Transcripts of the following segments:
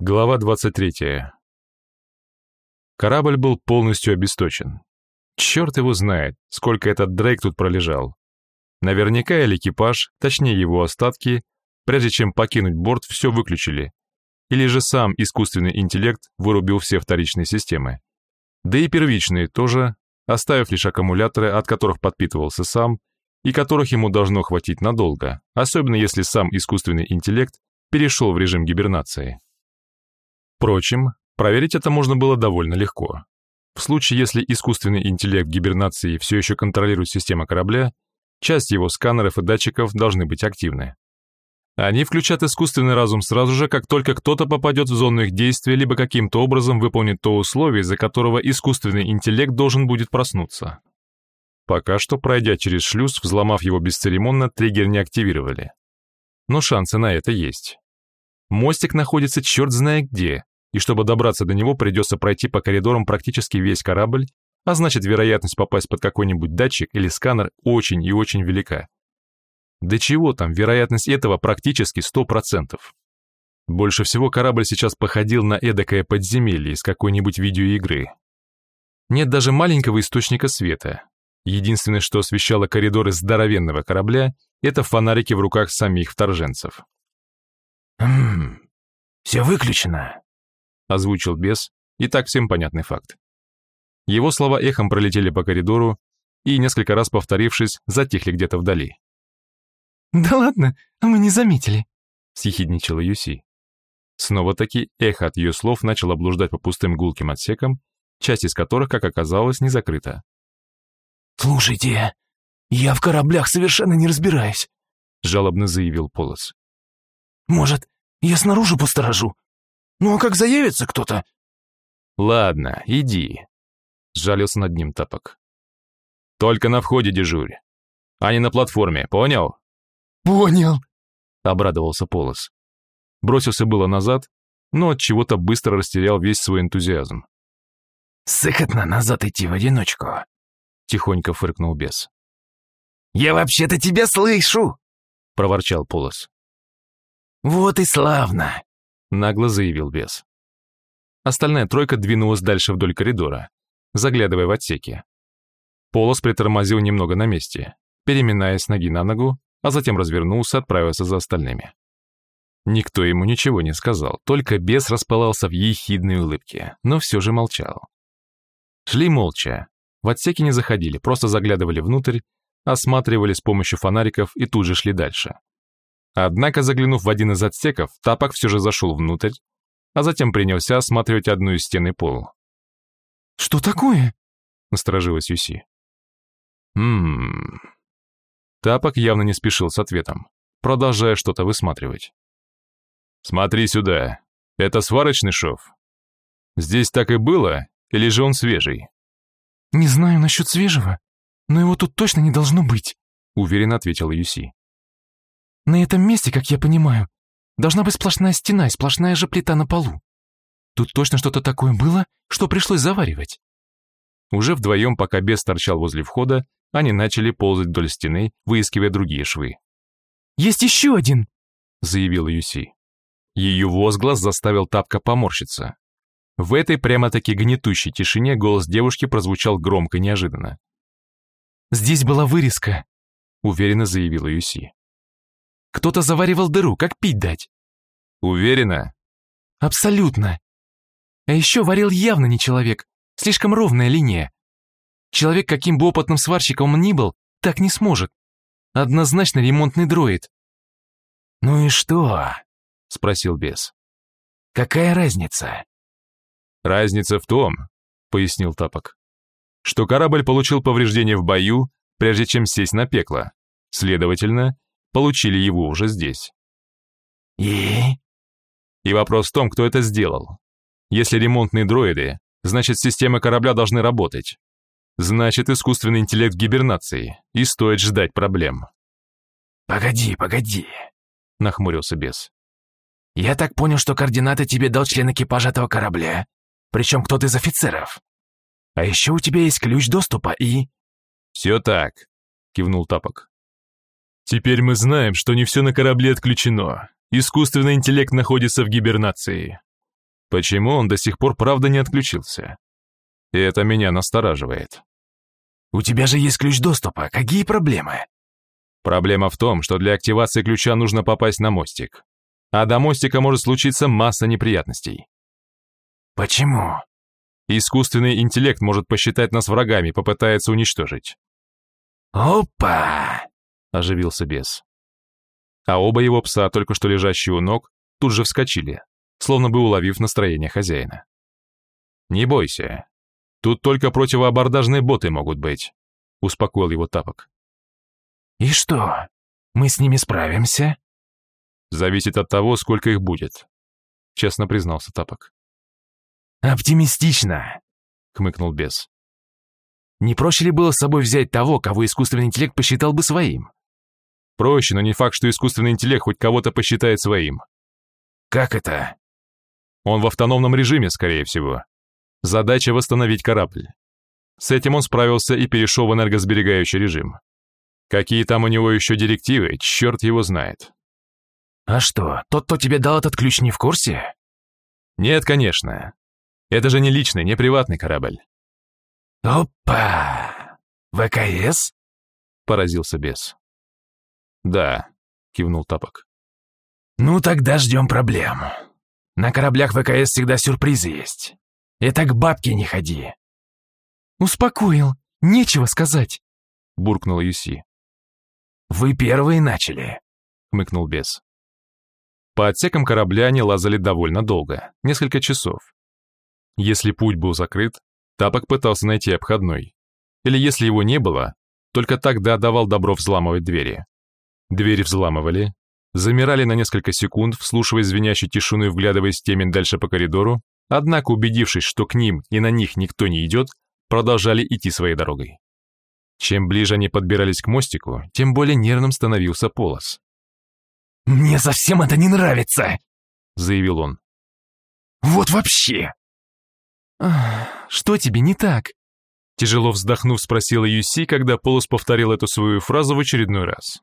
Глава 23. Корабль был полностью обесточен. Черт его знает, сколько этот Дрейк тут пролежал. Наверняка или экипаж, точнее его остатки, прежде чем покинуть борт, все выключили. Или же сам искусственный интеллект вырубил все вторичные системы. Да и первичные тоже, оставив лишь аккумуляторы, от которых подпитывался сам, и которых ему должно хватить надолго, особенно если сам искусственный интеллект перешел в режим гибернации. Впрочем, проверить это можно было довольно легко. В случае, если искусственный интеллект гибернации все еще контролирует систему корабля, часть его сканеров и датчиков должны быть активны. Они включат искусственный разум сразу же, как только кто-то попадет в зону их действия, либо каким-то образом выполнит то условие, из-за которого искусственный интеллект должен будет проснуться. Пока что, пройдя через шлюз, взломав его бесцеремонно, триггер не активировали. Но шансы на это есть. Мостик находится черт знает где, и чтобы добраться до него, придется пройти по коридорам практически весь корабль, а значит, вероятность попасть под какой-нибудь датчик или сканер очень и очень велика. Да чего там, вероятность этого практически 100%. Больше всего корабль сейчас походил на эдакое подземелье из какой-нибудь видеоигры. Нет даже маленького источника света. Единственное, что освещало коридоры здоровенного корабля, это фонарики в руках самих вторженцев. «Хм, все выключено», озвучил бес, и так всем понятный факт. Его слова эхом пролетели по коридору и, несколько раз повторившись, затихли где-то вдали. «Да ладно, а мы не заметили», — съехидничала Юси. Снова-таки эхо от ее слов начало блуждать по пустым гулким отсекам, часть из которых, как оказалось, не закрыта. «Слушайте, я в кораблях совершенно не разбираюсь», — жалобно заявил Полос. «Может, я снаружи посторожу? Ну а как заявится кто-то? Ладно, иди. Сжалился над ним тапок. Только на входе дежурь, а не на платформе, понял? Понял, обрадовался Полос. Бросился было назад, но от чего-то быстро растерял весь свой энтузиазм. Сыкотно назад идти в одиночку, тихонько фыркнул бес. Я вообще-то тебя слышу, проворчал Полос. Вот и славно, нагло заявил бес. Остальная тройка двинулась дальше вдоль коридора, заглядывая в отсеки. Полос притормозил немного на месте, переминаясь ноги на ногу, а затем развернулся, отправился за остальными. Никто ему ничего не сказал, только бес распалался в ехидной улыбке, но все же молчал. Шли молча, в отсеки не заходили, просто заглядывали внутрь, осматривали с помощью фонариков и тут же шли дальше. Однако, заглянув в один из отсеков, Тапок все же зашел внутрь, а затем принялся осматривать одну из стен и пол. «Что такое?» — насторожилась Юси. «Ммм...» Тапок явно не спешил с ответом, продолжая что-то высматривать. «Смотри сюда. Это сварочный шов? Здесь так и было, или же он свежий?» «Не знаю насчет свежего, но его тут точно не должно быть», — уверенно ответила Юси. На этом месте, как я понимаю, должна быть сплошная стена и сплошная же плита на полу. Тут точно что-то такое было, что пришлось заваривать. Уже вдвоем, пока бес торчал возле входа, они начали ползать вдоль стены, выискивая другие швы. «Есть еще один!» — заявила Юси. Ее возглас заставил Тапка поморщиться. В этой прямо-таки гнетущей тишине голос девушки прозвучал громко неожиданно. «Здесь была вырезка», — уверенно заявила Юси. Кто-то заваривал дыру, как пить дать. Уверена? Абсолютно. А еще варил явно не человек, слишком ровная линия. Человек, каким бы опытным сварщиком он ни был, так не сможет. Однозначно ремонтный дроид. «Ну и что?» — спросил бес. «Какая разница?» «Разница в том», — пояснил Тапок, «что корабль получил повреждения в бою, прежде чем сесть на пекло. Следовательно, получили его уже здесь. И? И вопрос в том, кто это сделал. Если ремонтные дроиды, значит системы корабля должны работать. Значит искусственный интеллект гибернации, и стоит ждать проблем. «Погоди, погоди», — нахмурился бес. «Я так понял, что координаты тебе дал член экипажа этого корабля, причем кто-то из офицеров. А еще у тебя есть ключ доступа и...» «Все так», — кивнул Тапок. Теперь мы знаем, что не все на корабле отключено. Искусственный интеллект находится в гибернации. Почему он до сих пор правда не отключился? И это меня настораживает. «У тебя же есть ключ доступа. Какие проблемы?» Проблема в том, что для активации ключа нужно попасть на мостик. А до мостика может случиться масса неприятностей. Почему? Искусственный интеллект может посчитать нас врагами, попытается уничтожить. «Опа!» — оживился бес. А оба его пса, только что лежащие у ног, тут же вскочили, словно бы уловив настроение хозяина. «Не бойся. Тут только противоабордажные боты могут быть», — успокоил его тапок. «И что, мы с ними справимся?» «Зависит от того, сколько их будет», — честно признался тапок. «Оптимистично», — хмыкнул бес. «Не проще ли было с собой взять того, кого искусственный интеллект посчитал бы своим?» «Проще, но не факт, что искусственный интеллект хоть кого-то посчитает своим». «Как это?» «Он в автономном режиме, скорее всего. Задача — восстановить корабль. С этим он справился и перешел в энергосберегающий режим. Какие там у него еще директивы, черт его знает». «А что, тот, кто тебе дал этот ключ, не в курсе?» «Нет, конечно. Это же не личный, не приватный корабль. «Опа! ВКС?» — поразился бес. «Да», — кивнул Тапок. «Ну тогда ждем проблем. На кораблях ВКС всегда сюрпризы есть. И так бабки не ходи». «Успокоил, нечего сказать», — буркнула Юси. «Вы первые начали», — хмыкнул бес. По отсекам корабля они лазали довольно долго, несколько часов. Если путь был закрыт, Тапок пытался найти обходной. Или если его не было, только тогда давал добро взламывать двери. Двери взламывали, замирали на несколько секунд, вслушиваясь звенящей тишину и вглядываясь в темень дальше по коридору, однако, убедившись, что к ним и на них никто не идет, продолжали идти своей дорогой. Чем ближе они подбирались к мостику, тем более нервным становился Полос. «Мне совсем это не нравится!» — заявил он. «Вот вообще!» «Что тебе не так?» Тяжело вздохнув, спросила Юси, когда Полос повторил эту свою фразу в очередной раз.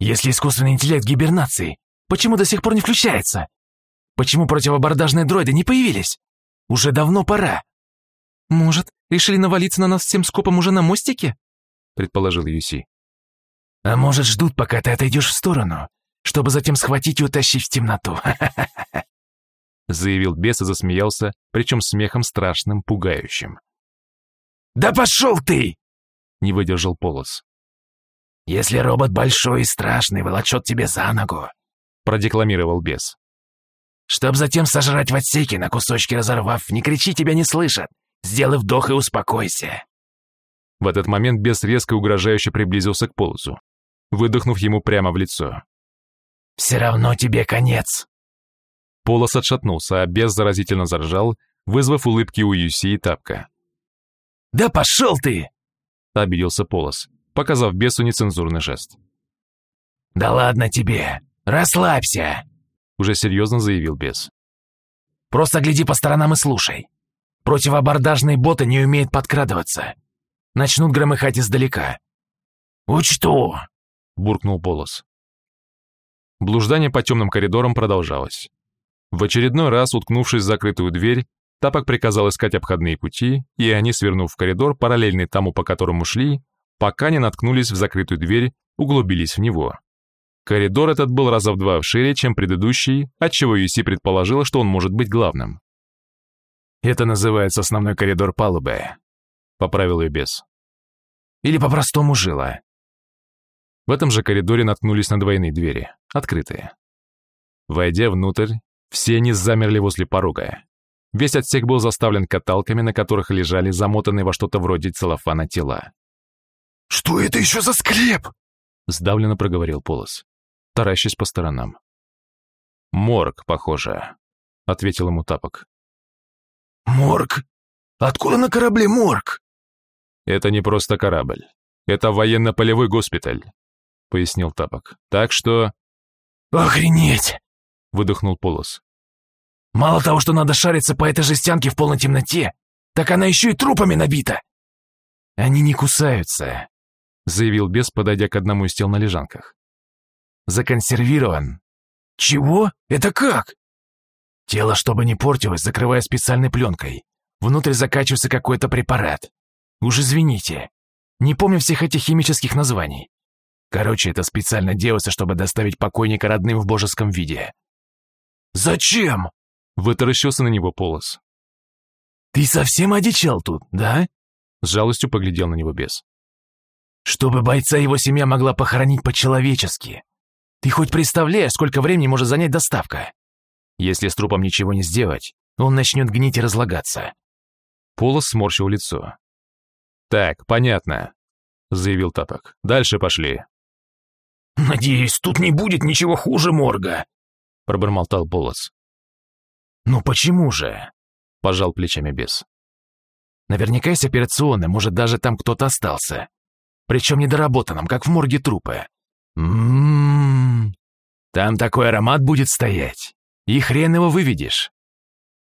«Если искусственный интеллект гибернации, почему до сих пор не включается? Почему противобордажные дроиды не появились? Уже давно пора». «Может, решили навалиться на нас всем скопом уже на мостике?» предположил Юси. «А может, ждут, пока ты отойдешь в сторону, чтобы затем схватить и утащить в темноту?» заявил бес и засмеялся, причем смехом страшным, пугающим. «Да пошел ты!» — не выдержал Полос. «Если робот большой и страшный волочет тебе за ногу», — продекламировал бес. «Чтоб затем сожрать в отсеке, на кусочки разорвав, не кричи, тебя не слышат. Сделай вдох и успокойся». В этот момент бес резко угрожающе приблизился к Полосу, выдохнув ему прямо в лицо. «Все равно тебе конец», Полос отшатнулся, а бес заразительно заржал, вызвав улыбки у Юси и Тапка. «Да пошел ты!» — обиделся Полос, показав бесу нецензурный жест. «Да ладно тебе! Расслабься!» — уже серьезно заявил бес. «Просто гляди по сторонам и слушай. Противоабордажные боты не умеют подкрадываться. Начнут громыхать издалека. «Учту!» — буркнул Полос. Блуждание по темным коридорам продолжалось. В очередной раз, уткнувшись в закрытую дверь, Тапок приказал искать обходные пути, и они, свернув в коридор, параллельный тому, по которому шли, пока не наткнулись в закрытую дверь, углубились в него. Коридор этот был раза в два шире, чем предыдущий, отчего Юси предположила, что он может быть главным. «Это называется основной коридор палубы», — поправил ее бес. «Или по-простому жила». В этом же коридоре наткнулись на двойные двери, открытые. Войдя внутрь, все они замерли возле порога. Весь отсек был заставлен каталками, на которых лежали замотанные во что-то вроде целлофана тела. «Что это еще за склеп?» — сдавленно проговорил Полос, таращась по сторонам. «Морг, похоже», — ответил ему Тапок. «Морг? Откуда на корабле морг?» «Это не просто корабль. Это военно-полевой госпиталь», — пояснил Тапок. «Так что...» «Охренеть!» — выдохнул Полос. «Мало того, что надо шариться по этой жестянке в полной темноте, так она еще и трупами набита!» «Они не кусаются», — заявил бес, подойдя к одному из тел на лежанках. «Законсервирован». «Чего? Это как?» Тело, чтобы не портилось, закрывая специальной пленкой. Внутрь закачивается какой-то препарат. Уж извините. Не помню всех этих химических названий. Короче, это специально делается, чтобы доставить покойника родным в божеском виде. «Зачем?» — вытаращился на него Полос. «Ты совсем одичал тут, да?» С жалостью поглядел на него бес. «Чтобы бойца его семья могла похоронить по-человечески. Ты хоть представляешь, сколько времени может занять доставка? Если с трупом ничего не сделать, он начнет гнить и разлагаться». Полос сморщил лицо. «Так, понятно», — заявил Тапок. «Дальше пошли». «Надеюсь, тут не будет ничего хуже морга», — пробормотал Полос. «Ну почему же?» — пожал плечами бес. «Наверняка есть операционная, может, даже там кто-то остался. Причем недоработанным, как в морге трупы. Ммм, там такой аромат будет стоять, и хрен его выведешь».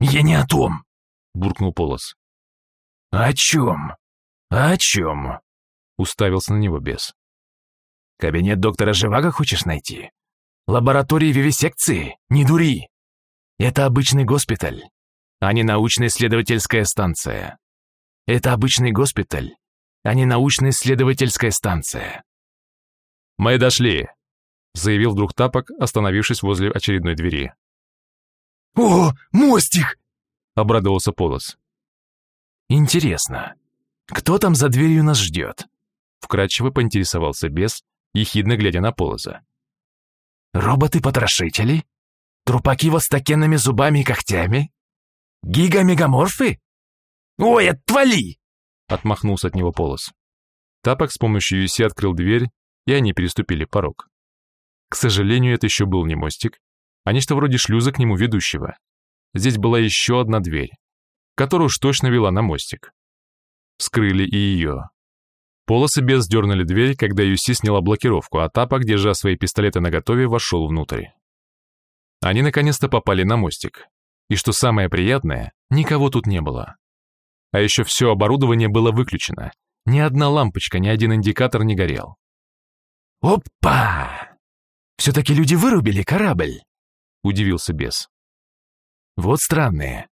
«Я не о том», — буркнул Полос. «О чем? О чем?» — уставился на него бес. «Кабинет доктора Живаго хочешь найти? Лаборатории вивисекции? Не дури! Это обычный госпиталь, а не научно-исследовательская станция. Это обычный госпиталь, а не научно-исследовательская станция». «Мы дошли», — заявил вдруг Тапок, остановившись возле очередной двери. «О, мостик!» — обрадовался Полос. «Интересно, кто там за дверью нас ждет?» Вкратчиво поинтересовался бес, ехидно глядя на Полоза. «Роботы-потрошители? Трупаки такенными зубами и когтями? Гигамегаморфы? Ой, отвали!» Отмахнулся от него Полос. Тапок с помощью Юси открыл дверь, и они переступили порог. К сожалению, это еще был не мостик, а нечто вроде шлюза к нему ведущего. Здесь была еще одна дверь, которая уж точно вела на мостик. Скрыли и ее. Полосы без дернули дверь, когда Юси сняла блокировку, а Тапок, держа свои пистолеты наготове, вошел внутрь. Они наконец-то попали на мостик. И что самое приятное, никого тут не было. А еще все оборудование было выключено. Ни одна лампочка, ни один индикатор не горел. «Опа! Все-таки люди вырубили корабль!» — удивился бес. «Вот странные.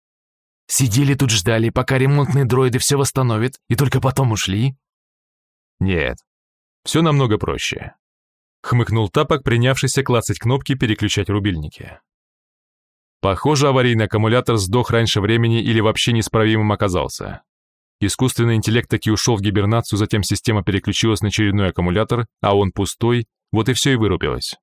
Сидели тут ждали, пока ремонтные дроиды все восстановят, и только потом ушли?» Нет, все намного проще. Хмыкнул Тапок, принявшийся клацать кнопки переключать рубильники. Похоже, аварийный аккумулятор сдох раньше времени или вообще неисправимым оказался. Искусственный интеллект таки ушел в гибернацию, затем система переключилась на очередной аккумулятор, а он пустой, вот и все и вырубилось.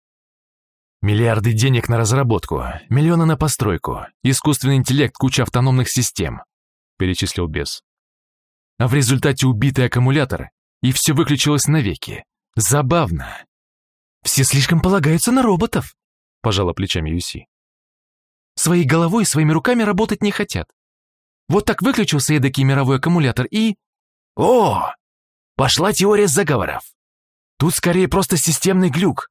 Миллиарды денег на разработку, миллионы на постройку, искусственный интеллект, куча автономных систем, перечислил бес. А в результате убитый аккумулятор и все выключилось навеки. Забавно. Все слишком полагаются на роботов, пожала плечами Юси. Своей головой и своими руками работать не хотят. Вот так выключился эдакий мировой аккумулятор и... О! Пошла теория заговоров. Тут скорее просто системный глюк.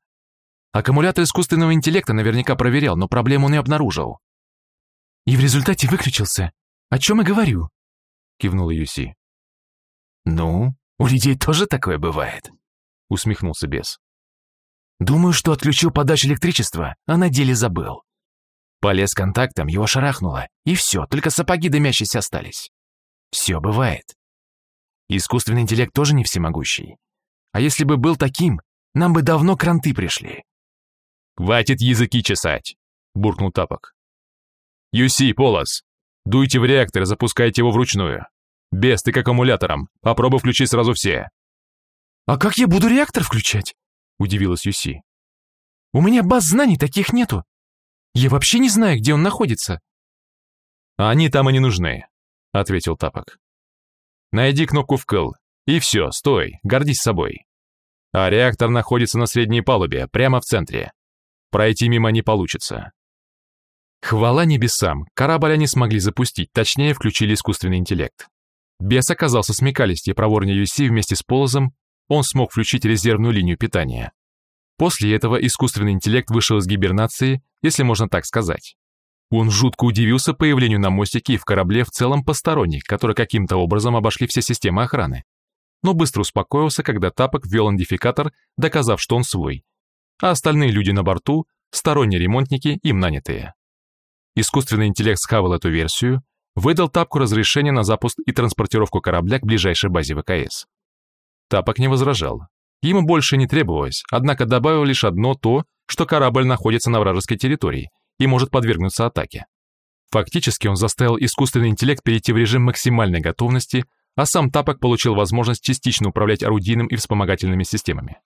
Аккумулятор искусственного интеллекта наверняка проверял, но проблему не обнаружил. И в результате выключился. О чем и говорю, кивнула Юси. Ну, у людей тоже такое бывает», — усмехнулся бес. «Думаю, что отключил подачу электричества, а на деле забыл. Полез контактом, его шарахнуло, и все, только сапоги дымящиеся остались. Все бывает. Искусственный интеллект тоже не всемогущий. А если бы был таким, нам бы давно кранты пришли». «Хватит языки чесать!» — буркнул Тапок. «Юси, Полос, дуйте в реактор и запускайте его вручную. Без ты к аккумуляторам. Попробуй включить сразу все. А как я буду реактор включать? Удивилась Юси. У меня баз знаний таких нету. Я вообще не знаю, где он находится. Они там и не нужны, ответил Тапок. Найди кнопку вкл, и все, стой, гордись собой. А реактор находится на средней палубе, прямо в центре. Пройти мимо не получится. Хвала небесам, корабль они смогли запустить, точнее включили искусственный интеллект. Бес оказался смекалистее проворнее Юси вместе с Полозом, он смог включить резервную линию питания. После этого искусственный интеллект вышел из гибернации, если можно так сказать. Он жутко удивился появлению на мостике и в корабле в целом посторонних, которые каким-то образом обошли все системы охраны. Но быстро успокоился, когда Тапок ввел идентификатор, доказав, что он свой. А остальные люди на борту – сторонние ремонтники, им нанятые. искусственный интеллект схавал эту версию, выдал Тапку разрешение на запуск и транспортировку корабля к ближайшей базе ВКС. Тапок не возражал. Ему больше не требовалось, однако добавил лишь одно то, что корабль находится на вражеской территории и может подвергнуться атаке. Фактически он заставил искусственный интеллект перейти в режим максимальной готовности, а сам Тапок получил возможность частично управлять орудийным и вспомогательными системами.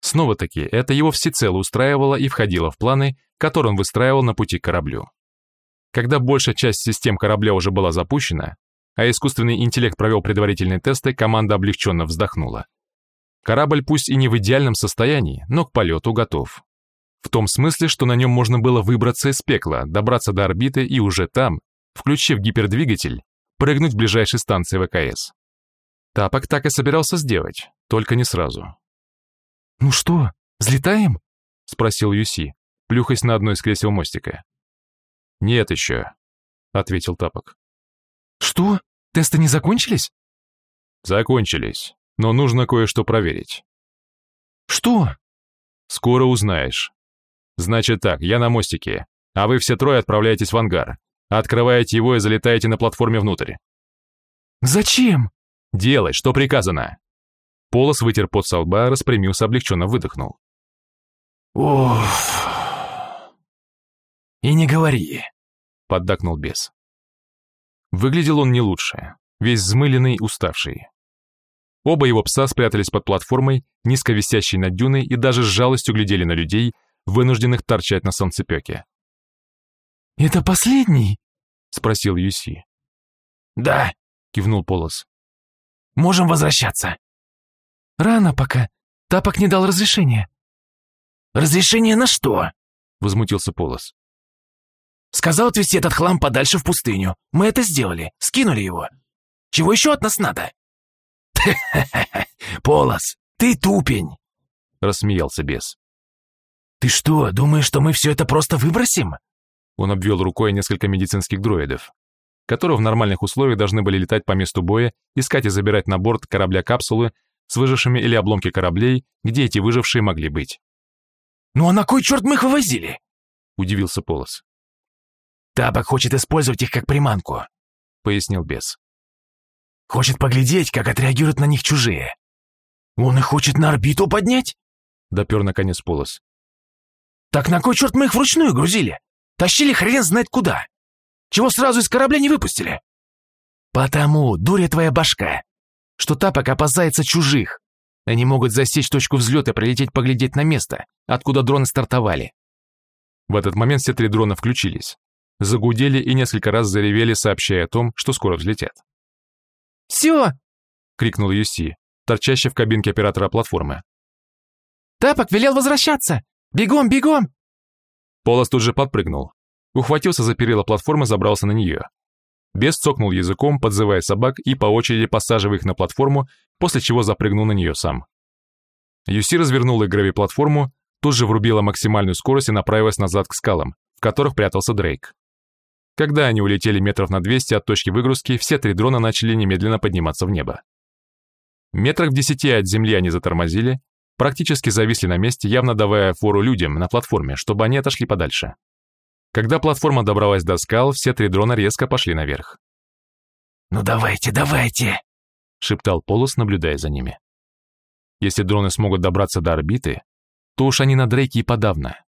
Снова-таки, это его всецело устраивало и входило в планы, которые он выстраивал на пути к кораблю. Когда большая часть систем корабля уже была запущена, а искусственный интеллект провел предварительные тесты, команда облегченно вздохнула. Корабль пусть и не в идеальном состоянии, но к полету готов. В том смысле, что на нем можно было выбраться из пекла, добраться до орбиты и уже там, включив гипердвигатель, прыгнуть в ближайшей станции ВКС. Тапок так и собирался сделать, только не сразу. «Ну что, взлетаем?» — спросил Юси, плюхаясь на одно из кресел мостика. «Нет еще», — ответил Тапок. «Что? Тесты не закончились?» «Закончились, но нужно кое-что проверить». «Что?» «Скоро узнаешь. Значит так, я на мостике, а вы все трое отправляетесь в ангар. Открываете его и залетаете на платформе внутрь». «Зачем?» «Делай, что приказано». Полос вытер пот со лба, распрямился, облегченно выдохнул. «Уф, и не говори», — поддакнул бес. Выглядел он не лучше, весь взмыленный, уставший. Оба его пса спрятались под платформой, низко висящей над дюной, и даже с жалостью глядели на людей, вынужденных торчать на солнцепеке. «Это последний?» — спросил Юси. «Да», — кивнул Полос. «Можем возвращаться». «Рано пока. Тапок не дал разрешения». «Разрешение на что?» — возмутился Полос. Сказал отвезти этот хлам подальше в пустыню. Мы это сделали, скинули его. Чего еще от нас надо? Полос, ты тупень, рассмеялся бес. Ты что, думаешь, что мы все это просто выбросим? Он обвел рукой несколько медицинских дроидов, которые в нормальных условиях должны были летать по месту боя, искать и забирать на борт корабля капсулы с выжившими или обломки кораблей, где эти выжившие могли быть. «Ну а на кой черт мы их вывозили?» — удивился Полос. Табак хочет использовать их как приманку», — пояснил бес. «Хочет поглядеть, как отреагируют на них чужие. Он их хочет на орбиту поднять?» — допер наконец Полос. «Так на кой черт мы их вручную грузили? Тащили хрен знает куда. Чего сразу из корабля не выпустили?» «Потому, дуря твоя башка, что Тапок опасается чужих. Они могут засечь точку взлета и прилететь поглядеть на место, откуда дроны стартовали». В этот момент все три дрона включились загудели и несколько раз заревели, сообщая о том, что скоро взлетят. «Все!» — крикнул Юси, торчащий в кабинке оператора платформы. «Тапок велел возвращаться! Бегом, бегом!» Полос тут же подпрыгнул, ухватился за перила платформы, забрался на нее. Бес цокнул языком, подзывая собак и по очереди посаживая их на платформу, после чего запрыгнул на нее сам. Юси развернула грави-платформу, тут же врубила максимальную скорость и направилась назад к скалам, в которых прятался Дрейк. Когда они улетели метров на 200 от точки выгрузки, все три дрона начали немедленно подниматься в небо. Метрах в десяти от земли они затормозили, практически зависли на месте, явно давая фору людям на платформе, чтобы они отошли подальше. Когда платформа добралась до скал, все три дрона резко пошли наверх. «Ну давайте, давайте!» — шептал Полос, наблюдая за ними. Если дроны смогут добраться до орбиты, то уж они на Дрейке и подавно.